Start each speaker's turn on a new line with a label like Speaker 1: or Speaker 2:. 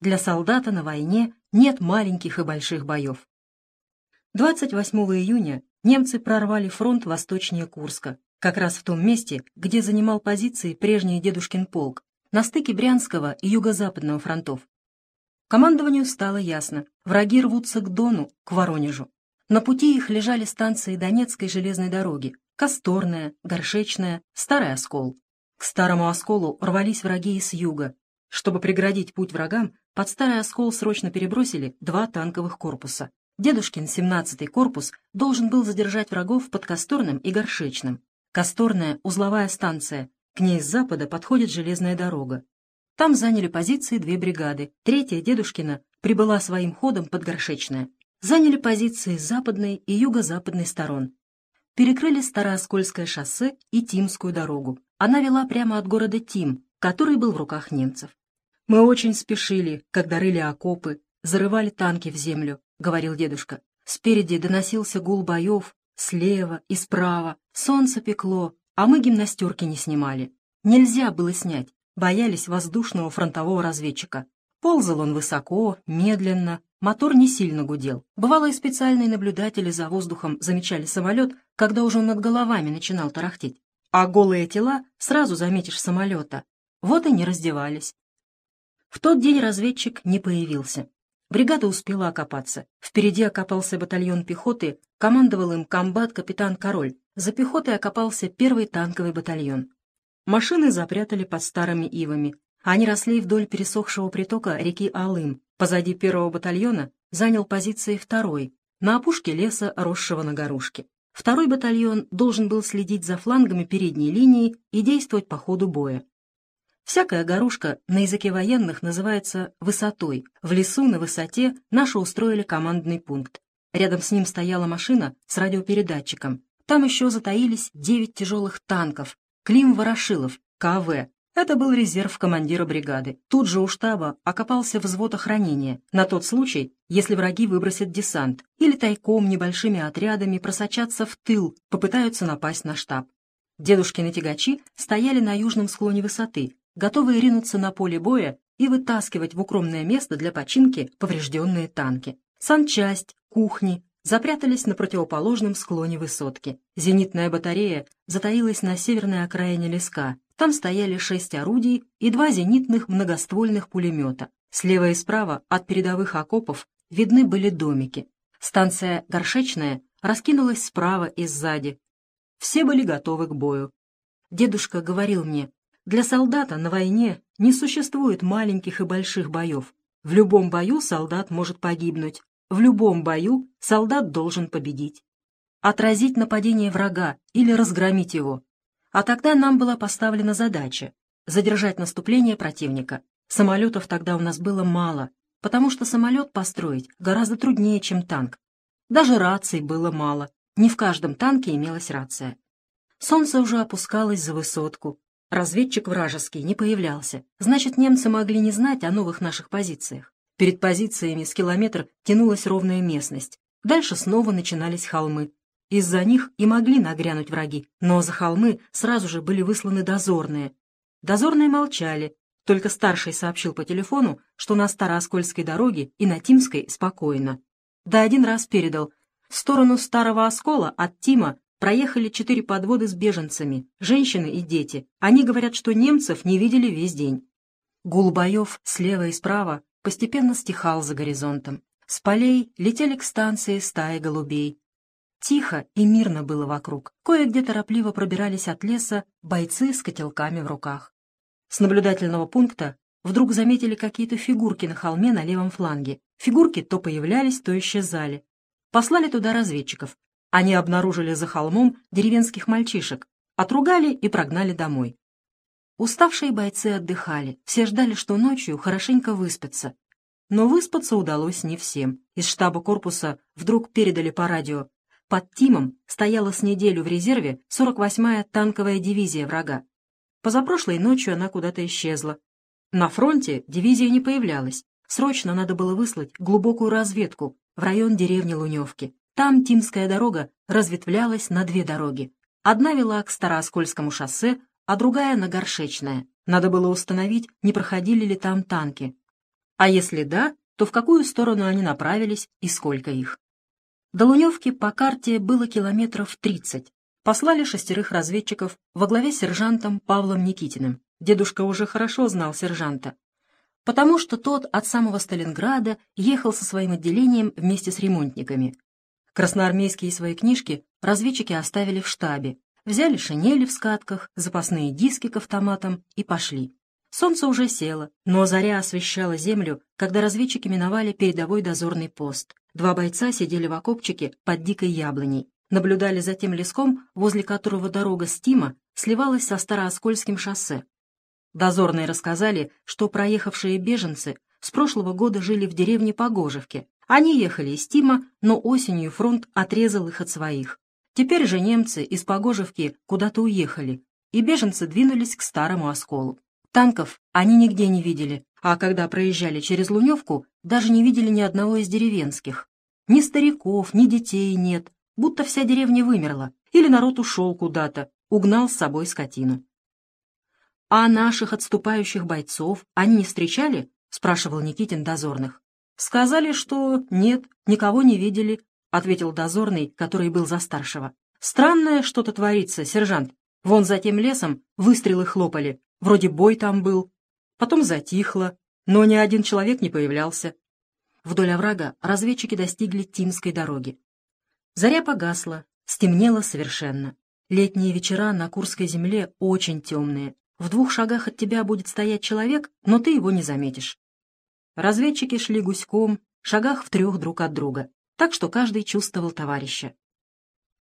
Speaker 1: Для солдата на войне нет маленьких и больших боев. 28 июня немцы прорвали фронт восточнее Курска, как раз в том месте, где занимал позиции прежний дедушкин полк, на стыке Брянского и Юго-Западного фронтов. Командованию стало ясно, враги рвутся к Дону, к Воронежу. На пути их лежали станции Донецкой железной дороги, Косторная, Горшечная, Старый Оскол. К Старому Осколу рвались враги из юга. Чтобы преградить путь врагам, под Старый Оскол срочно перебросили два танковых корпуса. Дедушкин 17-й корпус должен был задержать врагов под Косторным и Горшечным. Косторная — узловая станция, к ней с запада подходит железная дорога. Там заняли позиции две бригады. Третья, Дедушкина, прибыла своим ходом под Горшечное. Заняли позиции западной и юго-западной сторон. Перекрыли Старооскольское шоссе и Тимскую дорогу. Она вела прямо от города Тим, который был в руках немцев. «Мы очень спешили, когда рыли окопы, зарывали танки в землю», — говорил дедушка. Спереди доносился гул боев, слева и справа. Солнце пекло, а мы гимнастерки не снимали. Нельзя было снять, боялись воздушного фронтового разведчика. Ползал он высоко, медленно, мотор не сильно гудел. Бывало, и специальные наблюдатели за воздухом замечали самолет, когда уже он над головами начинал тарахтеть. А голые тела сразу заметишь самолета. Вот и не раздевались. В тот день разведчик не появился. Бригада успела окопаться. Впереди окопался батальон пехоты, командовал им комбат-капитан Король. За пехотой окопался первый танковый батальон. Машины запрятали под старыми ивами. Они росли вдоль пересохшего притока реки Алым. Позади первого батальона занял позиции второй, на опушке леса, росшего на горушке. Второй батальон должен был следить за флангами передней линии и действовать по ходу боя. Всякая горушка на языке военных называется «высотой». В лесу на высоте наши устроили командный пункт. Рядом с ним стояла машина с радиопередатчиком. Там еще затаились девять тяжелых танков. Клим Ворошилов, КВ. Это был резерв командира бригады. Тут же у штаба окопался взвод охранения, на тот случай, если враги выбросят десант или тайком небольшими отрядами просочатся в тыл, попытаются напасть на штаб. Дедушкины тягачи стояли на южном склоне высоты, готовые ринуться на поле боя и вытаскивать в укромное место для починки поврежденные танки. Санчасть, кухни запрятались на противоположном склоне высотки. Зенитная батарея затаилась на северной окраине леска. Там стояли шесть орудий и два зенитных многоствольных пулемета. Слева и справа от передовых окопов видны были домики. Станция «Горшечная» раскинулась справа и сзади. Все были готовы к бою. Дедушка говорил мне, для солдата на войне не существует маленьких и больших боев. В любом бою солдат может погибнуть. В любом бою солдат должен победить. Отразить нападение врага или разгромить его. А тогда нам была поставлена задача задержать наступление противника. Самолетов тогда у нас было мало, потому что самолет построить гораздо труднее, чем танк. Даже раций было мало, не в каждом танке имелась рация. Солнце уже опускалось за высотку, Разведчик вражеский не появлялся. Значит, немцы могли не знать о новых наших позициях. Перед позициями с километр тянулась ровная местность. Дальше снова начинались холмы. Из-за них и могли нагрянуть враги, но за холмы сразу же были высланы дозорные. Дозорные молчали, только старший сообщил по телефону, что на Старооскольской дороге и на Тимской спокойно. Да один раз передал. В сторону Старого Оскола от Тима проехали четыре подводы с беженцами, женщины и дети. Они говорят, что немцев не видели весь день. Гул слева и справа постепенно стихал за горизонтом. С полей летели к станции стаи голубей. Тихо и мирно было вокруг. Кое-где торопливо пробирались от леса бойцы с котелками в руках. С наблюдательного пункта вдруг заметили какие-то фигурки на холме на левом фланге. Фигурки то появлялись, то исчезали. Послали туда разведчиков. Они обнаружили за холмом деревенских мальчишек, отругали и прогнали домой. Уставшие бойцы отдыхали, все ждали, что ночью хорошенько выспятся. Но выспаться удалось не всем. Из штаба корпуса вдруг передали по радио. Под Тимом стояла с неделю в резерве 48-я танковая дивизия врага. Позапрошлой ночью она куда-то исчезла. На фронте дивизия не появлялась. Срочно надо было выслать глубокую разведку в район деревни Луневки. Там Тимская дорога разветвлялась на две дороги. Одна вела к Старооскольскому шоссе, а другая — на Горшечное. Надо было установить, не проходили ли там танки. А если да, то в какую сторону они направились и сколько их. До Луневки по карте было километров 30. Послали шестерых разведчиков во главе с сержантом Павлом Никитиным. Дедушка уже хорошо знал сержанта, потому что тот от самого Сталинграда ехал со своим отделением вместе с ремонтниками. Красноармейские свои книжки разведчики оставили в штабе, взяли шинели в скатках, запасные диски к автоматам и пошли. Солнце уже село, но заря освещала землю, когда разведчики миновали передовой дозорный пост. Два бойца сидели в окопчике под дикой яблоней, наблюдали за тем леском, возле которого дорога Стима сливалась со Старооскольским шоссе. Дозорные рассказали, что проехавшие беженцы с прошлого года жили в деревне Погожевке. Они ехали из Тима, но осенью фронт отрезал их от своих. Теперь же немцы из Погожевки куда-то уехали, и беженцы двинулись к Старому Осколу. Танков они нигде не видели, а когда проезжали через Луневку, даже не видели ни одного из деревенских. Ни стариков, ни детей нет, будто вся деревня вымерла, или народ ушел куда-то, угнал с собой скотину. «А наших отступающих бойцов они не встречали?» — спрашивал Никитин дозорных. «Сказали, что нет, никого не видели», — ответил дозорный, который был за старшего. «Странное что-то творится, сержант. Вон за тем лесом выстрелы хлопали, вроде бой там был. Потом затихло, но ни один человек не появлялся. Вдоль оврага разведчики достигли Тимской дороги. Заря погасла, стемнело совершенно. Летние вечера на Курской земле очень темные. В двух шагах от тебя будет стоять человек, но ты его не заметишь. Разведчики шли гуськом, шагах в трех друг от друга, так что каждый чувствовал товарища.